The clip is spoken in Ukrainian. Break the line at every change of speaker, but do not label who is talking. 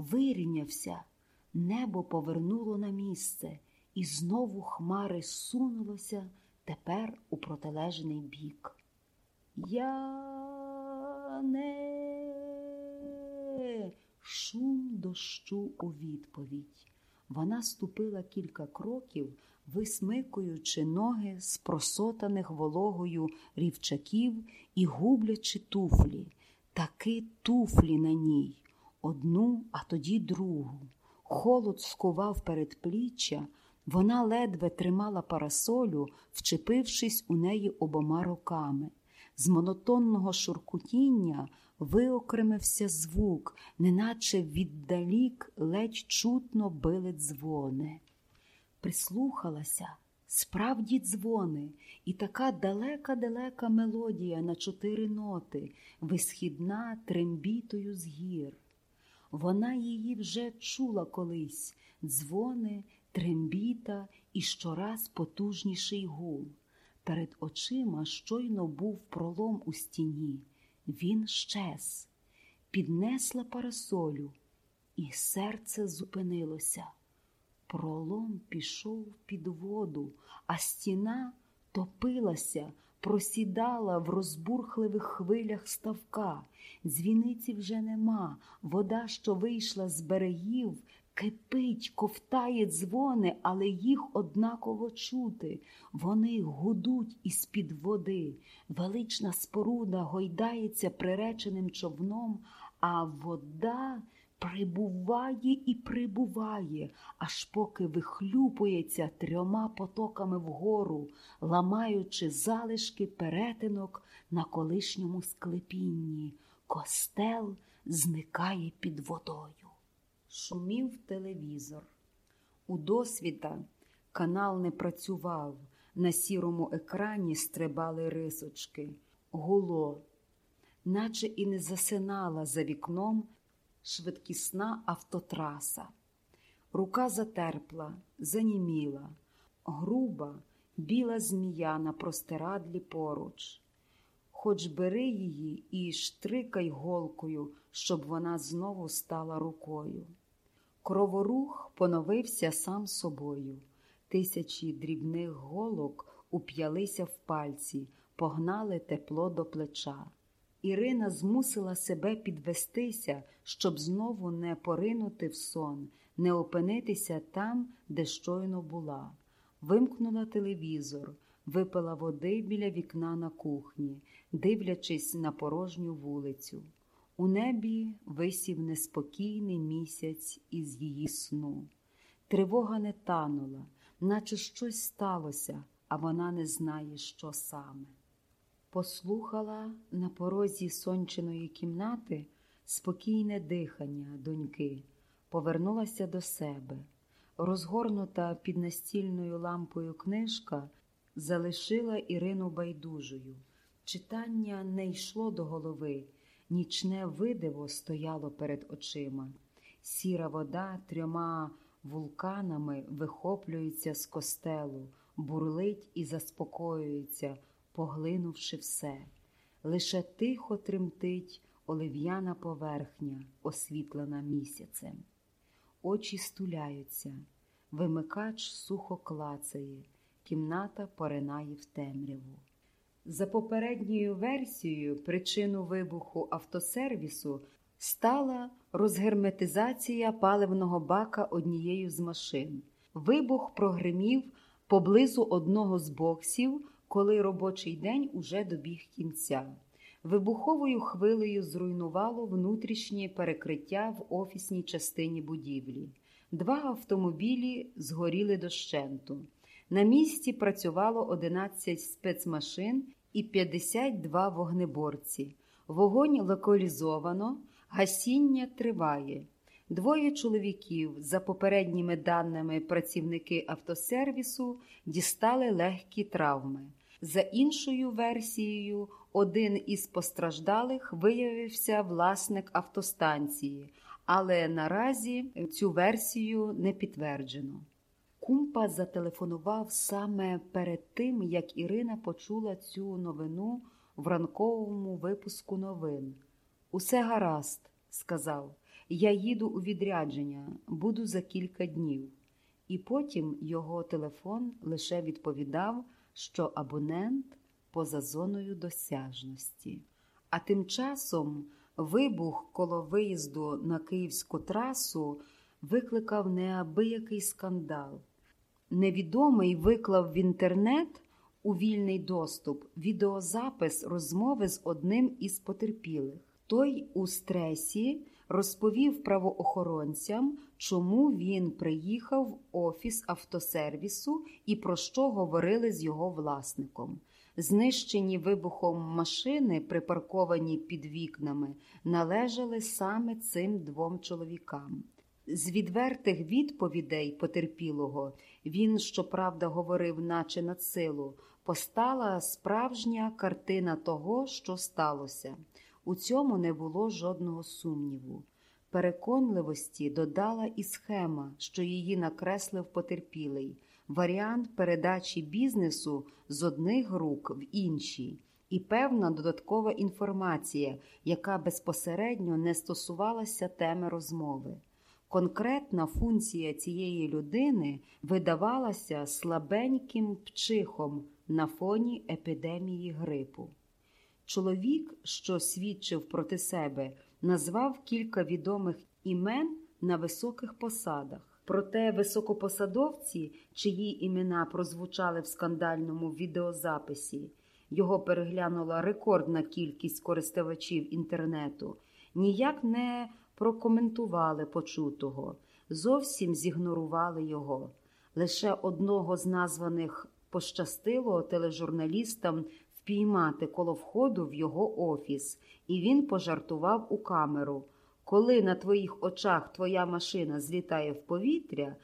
вирівнявся, небо повернуло на місце, і знову хмари сунулося тепер у протилежний бік. Я не шум дощу у відповідь. Вона ступила кілька кроків, висмикуючи ноги з просотаних вологою рівчаків і гублячи туфлі, таки туфлі на ній, одну, а тоді другу. Холод скував передпліччя, вона ледве тримала парасолю, вчепившись у неї обома руками. З монотонного шуркутіння виокремився звук, неначе віддалік ледь чутно били дзвони. Прислухалася, справді дзвони, і така далека-далека мелодія на чотири ноти, висхідна трембітою з гір. Вона її вже чула колись дзвони, трембіта і щораз потужніший гул. Перед очима щойно був пролом у стіні. Він щез, піднесла парасолю, і серце зупинилося. Пролом пішов під воду, а стіна топилася, просідала в розбурхливих хвилях ставка. Дзвіниці вже нема, вода, що вийшла з берегів, кипить, ковтає дзвони, але їх однаково чути. Вони гудуть із-під води. Велична споруда гойдається приреченим човном, а вода прибуває і прибуває, аж поки вихлюпується трьома потоками вгору, ламаючи залишки перетинок на колишньому склепінні. Костел зникає під водою. Шумів телевізор. У досвіта канал не працював, на сірому екрані стрибали рисочки, гуло, наче і не засинала за вікном швидкісна автотраса. Рука затерпла, заніміла, груба, біла змія на простирадлі поруч. Хоч бери її і штрикай голкою, щоб вона знову стала рукою. Кроворух поновився сам собою. Тисячі дрібних голок уп'ялися в пальці, погнали тепло до плеча. Ірина змусила себе підвестися, щоб знову не поринути в сон, не опинитися там, де щойно була. Вимкнула телевізор, випила води біля вікна на кухні, дивлячись на порожню вулицю. У небі висів неспокійний місяць із її сну. Тривога не танула, наче щось сталося, а вона не знає, що саме. Послухала на порозі сончиної кімнати спокійне дихання доньки, повернулася до себе. Розгорнута під настільною лампою книжка залишила Ірину байдужою. Читання не йшло до голови, нічне видиво стояло перед очима. Сіра вода трьома вулканами вихоплюється з костелу, бурлить і заспокоюється поглинувши все. Лише тихо тремтить олив'яна поверхня, освітлена місяцем. Очі стуляються, вимикач сухо клацає, кімната поринає в темряву. За попередньою версією, причину вибуху автосервісу стала розгерметизація паливного бака однією з машин. Вибух прогримів поблизу одного з боксів коли робочий день уже добіг кінця. Вибуховою хвилею зруйнувало внутрішнє перекриття в офісній частині будівлі. Два автомобілі згоріли дощенту. На місці працювало 11 спецмашин і 52 вогнеборці. Вогонь локалізовано, гасіння триває. Двоє чоловіків, за попередніми даними працівники автосервісу, дістали легкі травми. За іншою версією, один із постраждалих виявився власник автостанції, але наразі цю версію не підтверджено. Кумпа зателефонував саме перед тим, як Ірина почула цю новину в ранковому випуску новин. Усе гаразд, сказав. Я їду у відрядження, буду за кілька днів. І потім його телефон лише відповідав, що абонент поза зоною досяжності. А тим часом вибух коло виїзду на київську трасу викликав неабиякий скандал. Невідомий виклав в інтернет у вільний доступ відеозапис розмови з одним із потерпілих. Той у стресі розповів правоохоронцям, чому він приїхав в офіс автосервісу і про що говорили з його власником. Знищені вибухом машини, припарковані під вікнами, належали саме цим двом чоловікам. З відвертих відповідей потерпілого він, щоправда, говорив, наче на силу, постала справжня картина того, що сталося. У цьому не було жодного сумніву. Переконливості додала і схема, що її накреслив потерпілий, варіант передачі бізнесу з одних рук в інші, і певна додаткова інформація, яка безпосередньо не стосувалася теми розмови. Конкретна функція цієї людини видавалася слабеньким пчихом на фоні епідемії грипу. Чоловік, що свідчив проти себе, назвав кілька відомих імен на високих посадах. Проте високопосадовці, чиї імена прозвучали в скандальному відеозаписі, його переглянула рекордна кількість користувачів інтернету, ніяк не прокоментували почутого, зовсім зігнорували його. Лише одного з названих пощастило тележурналістам впіймати коло входу в його офіс, і він пожартував у камеру. Коли на твоїх очах твоя машина злітає в повітря,